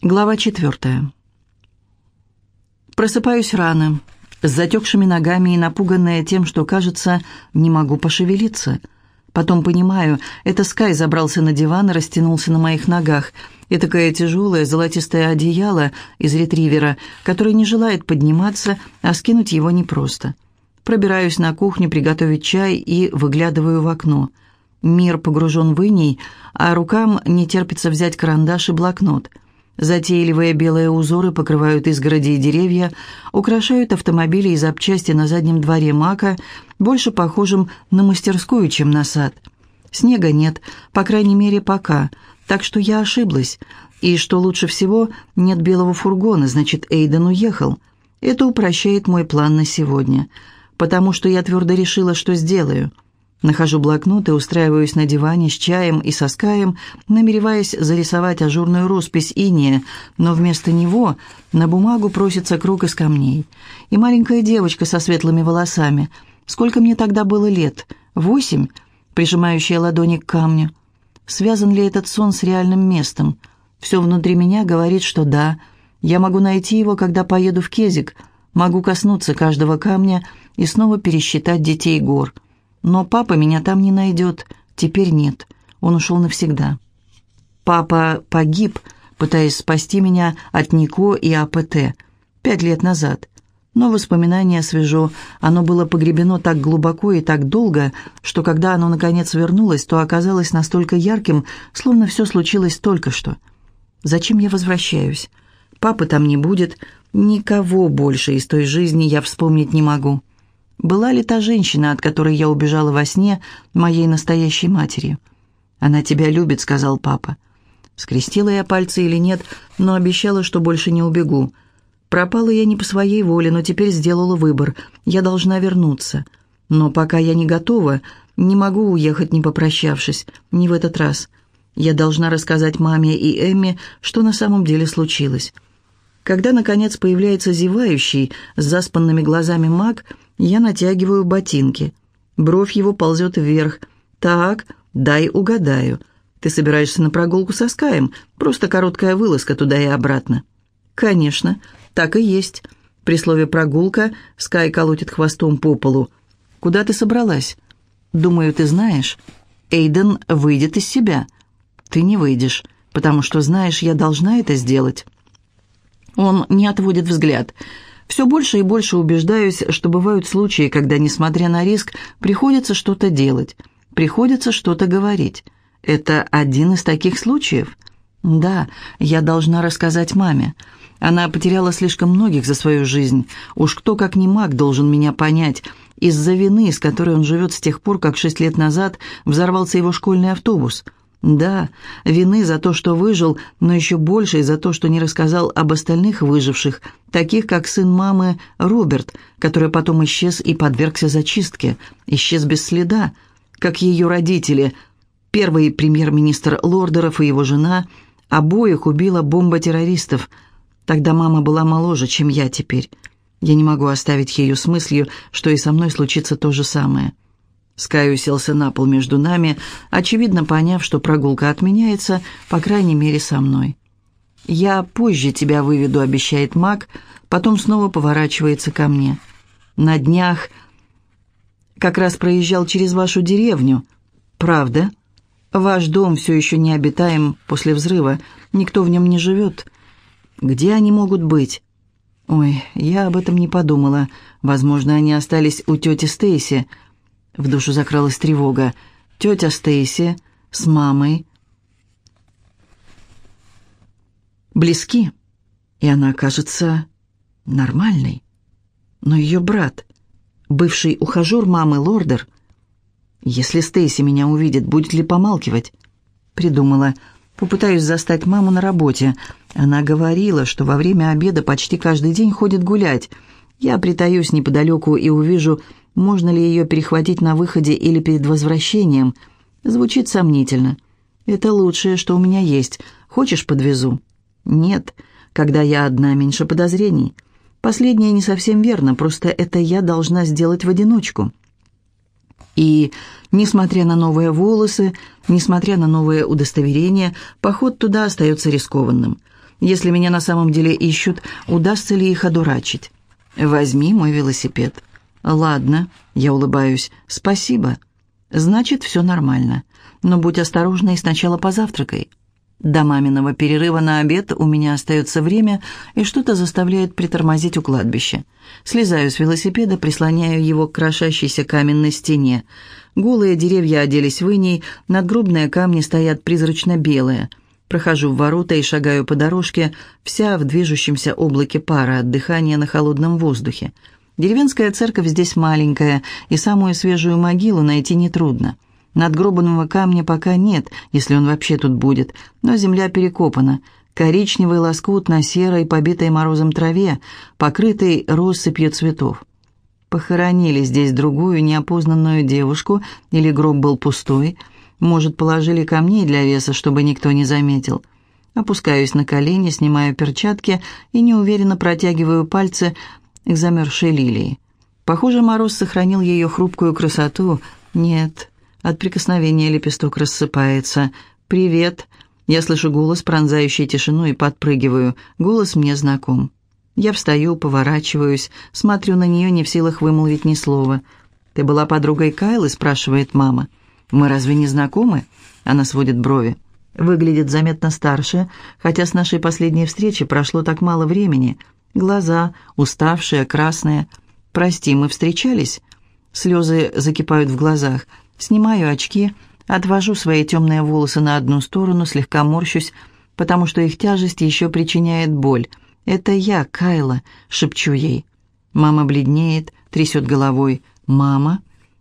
Глава четвертая. Просыпаюсь рано, с затекшими ногами и напуганная тем, что, кажется, не могу пошевелиться. Потом понимаю, это Скай забрался на диван и растянулся на моих ногах. И такое тяжелое золотистое одеяло из ретривера, которое не желает подниматься, а скинуть его непросто. Пробираюсь на кухню приготовить чай и выглядываю в окно. Мир погружен в иней, а рукам не терпится взять карандаш и блокнот – Затейливые белые узоры покрывают изгороди и деревья, украшают автомобили и запчасти на заднем дворе Мака, больше похожим на мастерскую, чем на сад. Снега нет, по крайней мере, пока, так что я ошиблась. И что лучше всего, нет белого фургона, значит, Эйден уехал. Это упрощает мой план на сегодня, потому что я твердо решила, что сделаю – Нахожу блокнот и устраиваюсь на диване с чаем и соскаем, намереваясь зарисовать ажурную роспись иния, но вместо него на бумагу просится круг из камней. И маленькая девочка со светлыми волосами. Сколько мне тогда было лет? Восемь? Прижимающая ладони к камню. Связан ли этот сон с реальным местом? Все внутри меня говорит, что да. Я могу найти его, когда поеду в Кезик. Могу коснуться каждого камня и снова пересчитать детей гор. Но папа меня там не найдет. Теперь нет. Он ушел навсегда. Папа погиб, пытаясь спасти меня от Нико и АПТ. Пять лет назад. Но воспоминание свежо. Оно было погребено так глубоко и так долго, что когда оно наконец вернулось, то оказалось настолько ярким, словно все случилось только что. Зачем я возвращаюсь? Папы там не будет. Никого больше из той жизни я вспомнить не могу. Была ли та женщина, от которой я убежала во сне, моей настоящей матерью? «Она тебя любит», — сказал папа. Скрестила я пальцы или нет, но обещала, что больше не убегу. Пропала я не по своей воле, но теперь сделала выбор. Я должна вернуться. Но пока я не готова, не могу уехать, не попрощавшись. Не в этот раз. Я должна рассказать маме и Эмме, что на самом деле случилось. Когда, наконец, появляется зевающий, с заспанными глазами маг, я натягиваю ботинки. Бровь его ползет вверх. «Так, дай угадаю. Ты собираешься на прогулку со Скаем? Просто короткая вылазка туда и обратно». «Конечно, так и есть». При слове «прогулка» Скай колотит хвостом по полу. «Куда ты собралась?» «Думаю, ты знаешь. Эйден выйдет из себя». «Ты не выйдешь, потому что, знаешь, я должна это сделать». Он не отводит взгляд. Все больше и больше убеждаюсь, что бывают случаи, когда, несмотря на риск, приходится что-то делать, приходится что-то говорить. Это один из таких случаев? Да, я должна рассказать маме. Она потеряла слишком многих за свою жизнь. Уж кто, как не маг, должен меня понять. Из-за вины, с которой он живет с тех пор, как шесть лет назад взорвался его школьный автобус – да, вины за то, что выжил, но еще больше за то, что не рассказал об остальных выживших, таких как сын мамы Роберт, который потом исчез и подвергся зачистке, исчез без следа, как ее родители, первый премьер-министр Лордеров и его жена, обоих убила бомба террористов. Тогда мама была моложе, чем я теперь. Я не могу оставить ее с мыслью, что и со мной случится то же самое. Скай уселся на пол между нами, очевидно поняв, что прогулка отменяется, по крайней мере, со мной. «Я позже тебя выведу», — обещает Мак, потом снова поворачивается ко мне. «На днях как раз проезжал через вашу деревню. Правда? Ваш дом все еще не обитаем после взрыва, никто в нем не живет. Где они могут быть?» «Ой, я об этом не подумала. Возможно, они остались у тети Стейси». В душу закралась тревога. Тетя Стейси с мамой близки, и она кажется нормальной. Но ее брат, бывший ухажер мамы Лордер, если Стейси меня увидит, будет ли помалкивать? Придумала. Попытаюсь застать маму на работе. Она говорила, что во время обеда почти каждый день ходит гулять. Я притаюсь неподалеку и увижу можно ли ее перехватить на выходе или перед возвращением? Звучит сомнительно. Это лучшее, что у меня есть. Хочешь, подвезу? Нет. Когда я одна, меньше подозрений. Последнее не совсем верно, просто это я должна сделать в одиночку. И, несмотря на новые волосы, несмотря на новое удостоверение, поход туда остается рискованным. Если меня на самом деле ищут, удастся ли их одурачить? Возьми мой велосипед. Ладно, я улыбаюсь. Спасибо. Значит, все нормально. Но будь осторожна и сначала позавтракай. До маминого перерыва на обед у меня остается время, и что-то заставляет притормозить у кладбища. Слезаю с велосипеда, прислоняю его к крошащейся каменной стене. Голые деревья оделись в иней, надгробные камни стоят призрачно-белые. Прохожу в ворота и шагаю по дорожке, вся в движущемся облаке пара от дыхания на холодном воздухе. Деревенская церковь здесь маленькая, и самую свежую могилу найти нетрудно. Надгробанного камня пока нет, если он вообще тут будет, но земля перекопана. Коричневый лоскут на серой, побитой морозом траве, покрытой россыпью цветов. Похоронили здесь другую неопознанную девушку, или гроб был пустой. Может, положили камней для веса, чтобы никто не заметил. Опускаюсь на колени, снимаю перчатки и неуверенно протягиваю пальцы к замерзшей лилии. Похоже, мороз сохранил ее хрупкую красоту. Нет, от прикосновения лепесток рассыпается. «Привет!» Я слышу голос, пронзающий тишину, и подпрыгиваю. Голос мне знаком. Я встаю, поворачиваюсь, смотрю на нее, не в силах вымолвить ни слова. «Ты была подругой Кайлы?» – спрашивает мама. «Мы разве не знакомы?» Она сводит брови. Выглядит заметно старше, хотя с нашей последней встречи прошло так мало времени. Глаза, уставшие, красные. «Прости, мы встречались?» Слезы закипают в глазах. Снимаю очки, отвожу свои темные волосы на одну сторону, слегка морщусь, потому что их тяжесть еще причиняет боль. «Это я, Кайла», — шепчу ей. Мама бледнеет, трясет головой. «Мама?»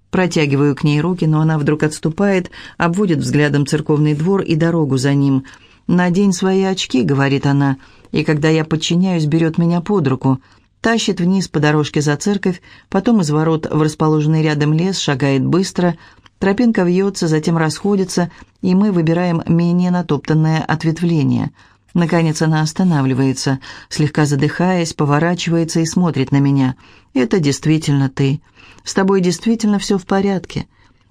Протягиваю к ней руки, но она вдруг отступает, обводит взглядом церковный двор и дорогу за ним. «Надень свои очки», — говорит она, и когда я подчиняюсь, берет меня под руку — тащит вниз по дорожке за церковь, потом из ворот в расположенный рядом лес, шагает быстро, тропинка вьется, затем расходится, и мы выбираем менее натоптанное ответвление. Наконец она останавливается, слегка задыхаясь, поворачивается и смотрит на меня. «Это действительно ты. С тобой действительно все в порядке».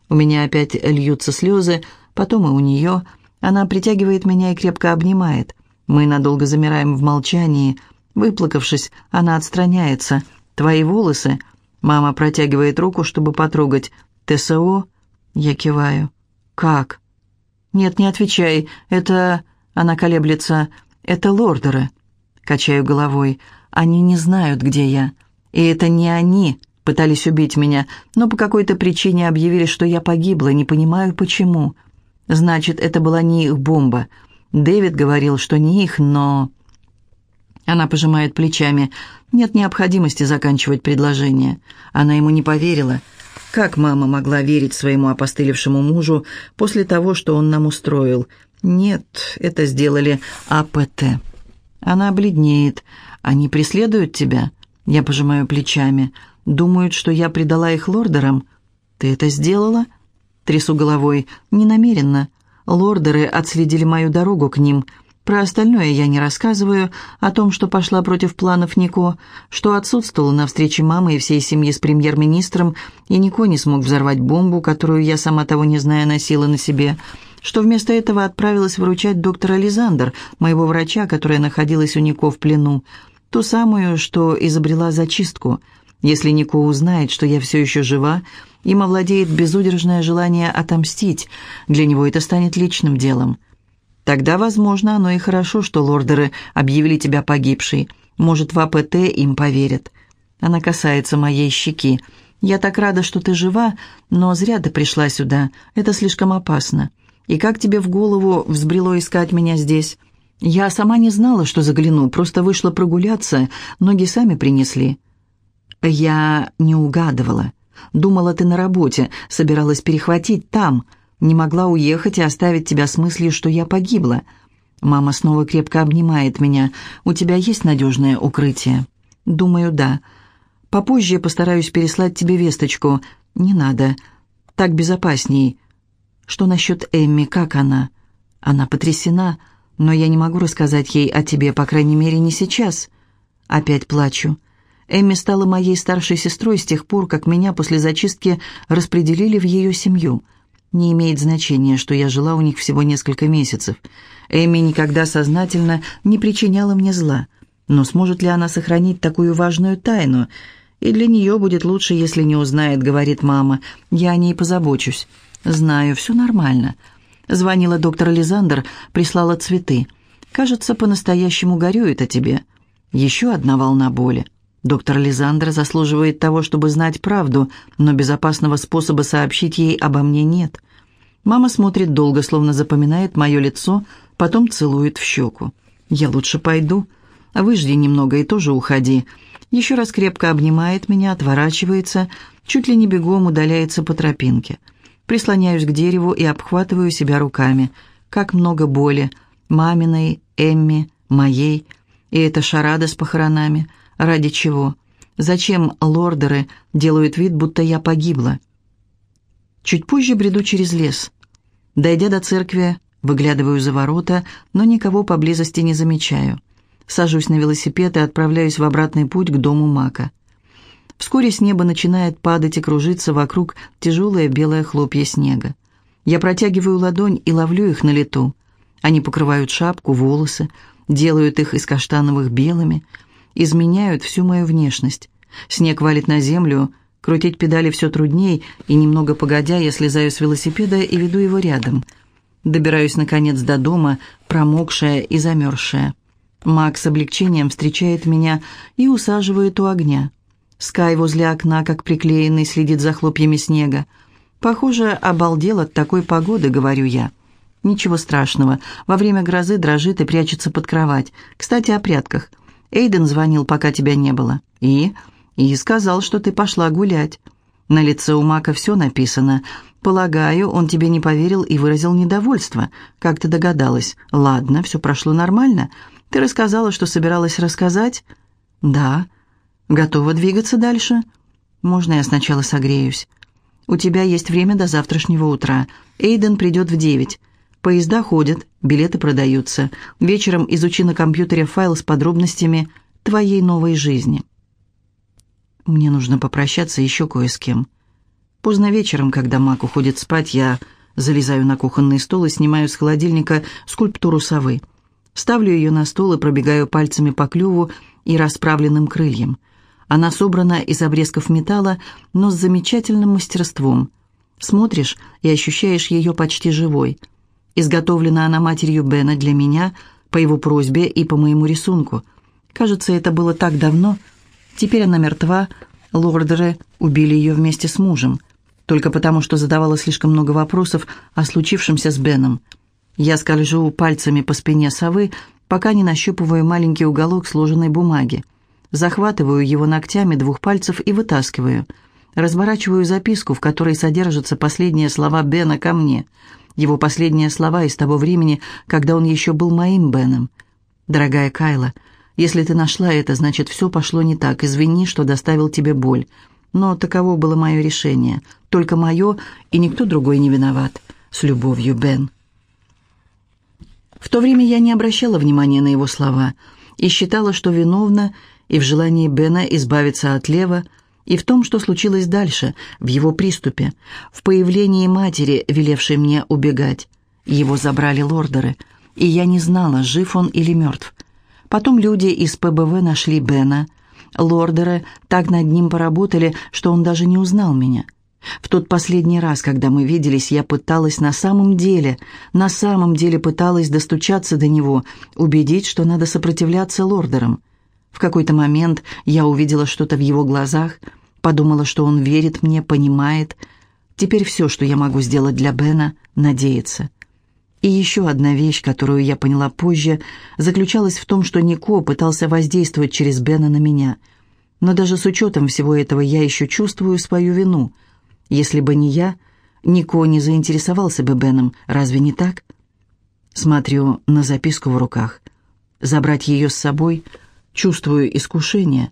У меня опять льются слезы, потом и у нее. Она притягивает меня и крепко обнимает. Мы надолго замираем в молчании – Выплакавшись, она отстраняется. «Твои волосы?» Мама протягивает руку, чтобы потрогать. «ТСО?» Я киваю. «Как?» «Нет, не отвечай. Это...» Она колеблется. «Это лордеры». Качаю головой. «Они не знают, где я. И это не они пытались убить меня, но по какой-то причине объявили, что я погибла, не понимаю, почему. Значит, это была не их бомба. Дэвид говорил, что не их, но...» Она пожимает плечами. Нет необходимости заканчивать предложение. Она ему не поверила. Как мама могла верить своему опостылевшему мужу после того, что он нам устроил? Нет, это сделали АПТ. Она бледнеет. Они преследуют тебя? Я пожимаю плечами. Думают, что я предала их лордерам? Ты это сделала? Трясу головой. Не намеренно. Лордеры отследили мою дорогу к ним. Про остальное я не рассказываю, о том, что пошла против планов Нико, что отсутствовала на встрече мамы и всей семьи с премьер-министром, и Нико не смог взорвать бомбу, которую я, сама того не зная, носила на себе, что вместо этого отправилась выручать доктора Лизандр, моего врача, которая находилась у Нико в плену, ту самую, что изобрела зачистку. Если Нико узнает, что я все еще жива, им овладеет безудержное желание отомстить, для него это станет личным делом». Тогда, возможно, оно и хорошо, что лордеры объявили тебя погибшей. Может, в АПТ им поверят. Она касается моей щеки. Я так рада, что ты жива, но зря ты пришла сюда. Это слишком опасно. И как тебе в голову взбрело искать меня здесь? Я сама не знала, что загляну, просто вышла прогуляться, ноги сами принесли. Я не угадывала. Думала, ты на работе, собиралась перехватить там. Не могла уехать и оставить тебя с мыслью, что я погибла. Мама снова крепко обнимает меня. У тебя есть надежное укрытие? Думаю, да. Попозже постараюсь переслать тебе весточку. Не надо. Так безопасней. Что насчет Эмми, как она? Она потрясена, но я не могу рассказать ей о тебе, по крайней мере, не сейчас. Опять плачу. Эмми стала моей старшей сестрой с тех пор, как меня после зачистки распределили в ее семью – Не имеет значения, что я жила у них всего несколько месяцев. Эми никогда сознательно не причиняла мне зла. Но сможет ли она сохранить такую важную тайну? И для нее будет лучше, если не узнает, говорит мама. Я о ней позабочусь. Знаю, все нормально. Звонила доктор Лизандр, прислала цветы. Кажется, по-настоящему горюет о тебе. Еще одна волна боли. Доктор Лизандр заслуживает того, чтобы знать правду, но безопасного способа сообщить ей обо мне нет. Мама смотрит долго, словно запоминает мое лицо, потом целует в щеку. «Я лучше пойду. Выжди немного и тоже уходи». Еще раз крепко обнимает меня, отворачивается, чуть ли не бегом удаляется по тропинке. Прислоняюсь к дереву и обхватываю себя руками. Как много боли. Маминой, Эмми, моей. И эта шарада с похоронами – Ради чего? Зачем лордеры делают вид, будто я погибла? Чуть позже бреду через лес. Дойдя до церкви, выглядываю за ворота, но никого поблизости не замечаю. Сажусь на велосипед и отправляюсь в обратный путь к дому Мака. Вскоре с неба начинает падать и кружиться вокруг тяжелые белые хлопья снега. Я протягиваю ладонь и ловлю их на лету. Они покрывают шапку, волосы, делают их из каштановых белыми, изменяют всю мою внешность. Снег валит на землю, крутить педали все трудней, и немного погодя я слезаю с велосипеда и веду его рядом. Добираюсь, наконец, до дома, промокшая и замерзшая. Макс с облегчением встречает меня и усаживает у огня. Скай возле окна, как приклеенный, следит за хлопьями снега. «Похоже, обалдел от такой погоды», — говорю я. «Ничего страшного. Во время грозы дрожит и прячется под кровать. Кстати, о прятках. Эйден звонил, пока тебя не было. И? И сказал, что ты пошла гулять. На лице у Мака все написано. Полагаю, он тебе не поверил и выразил недовольство. Как ты догадалась? Ладно, все прошло нормально. Ты рассказала, что собиралась рассказать? Да. Готова двигаться дальше? Можно я сначала согреюсь? У тебя есть время до завтрашнего утра. Эйден придет в девять. Поезда ходят, билеты продаются. Вечером изучи на компьютере файл с подробностями твоей новой жизни. Мне нужно попрощаться еще кое с кем. Поздно вечером, когда Мак уходит спать, я залезаю на кухонный стол и снимаю с холодильника скульптуру совы. Ставлю ее на стол и пробегаю пальцами по клюву и расправленным крыльям. Она собрана из обрезков металла, но с замечательным мастерством. Смотришь и ощущаешь ее почти живой – Изготовлена она матерью Бена для меня, по его просьбе и по моему рисунку. Кажется, это было так давно. Теперь она мертва, лордеры убили ее вместе с мужем, только потому, что задавала слишком много вопросов о случившемся с Беном. Я скольжу пальцами по спине совы, пока не нащупываю маленький уголок сложенной бумаги. Захватываю его ногтями двух пальцев и вытаскиваю. Разворачиваю записку, в которой содержатся последние слова Бена ко мне – его последние слова из того времени, когда он еще был моим Беном. «Дорогая Кайла, если ты нашла это, значит, все пошло не так. Извини, что доставил тебе боль. Но таково было мое решение. Только мое, и никто другой не виноват. С любовью, Бен». В то время я не обращала внимания на его слова и считала, что виновна и в желании Бена избавиться от Лева – и в том, что случилось дальше, в его приступе, в появлении матери, велевшей мне убегать. Его забрали лордеры, и я не знала, жив он или мертв. Потом люди из ПБВ нашли Бена. Лордеры так над ним поработали, что он даже не узнал меня. В тот последний раз, когда мы виделись, я пыталась на самом деле, на самом деле пыталась достучаться до него, убедить, что надо сопротивляться лордерам. В какой-то момент я увидела что-то в его глазах, подумала, что он верит мне, понимает. Теперь все, что я могу сделать для Бена, надеяться. И еще одна вещь, которую я поняла позже, заключалась в том, что Нико пытался воздействовать через Бена на меня. Но даже с учетом всего этого я еще чувствую свою вину. Если бы не я, Нико не заинтересовался бы Беном, разве не так? Смотрю на записку в руках. Забрать ее с собой — Чувствую искушение,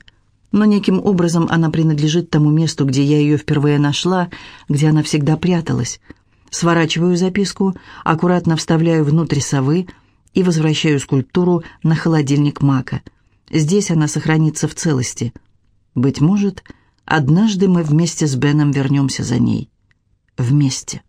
но неким образом она принадлежит тому месту, где я ее впервые нашла, где она всегда пряталась. Сворачиваю записку, аккуратно вставляю внутрь совы и возвращаю скульптуру на холодильник Мака. Здесь она сохранится в целости. Быть может, однажды мы вместе с Беном вернемся за ней. Вместе.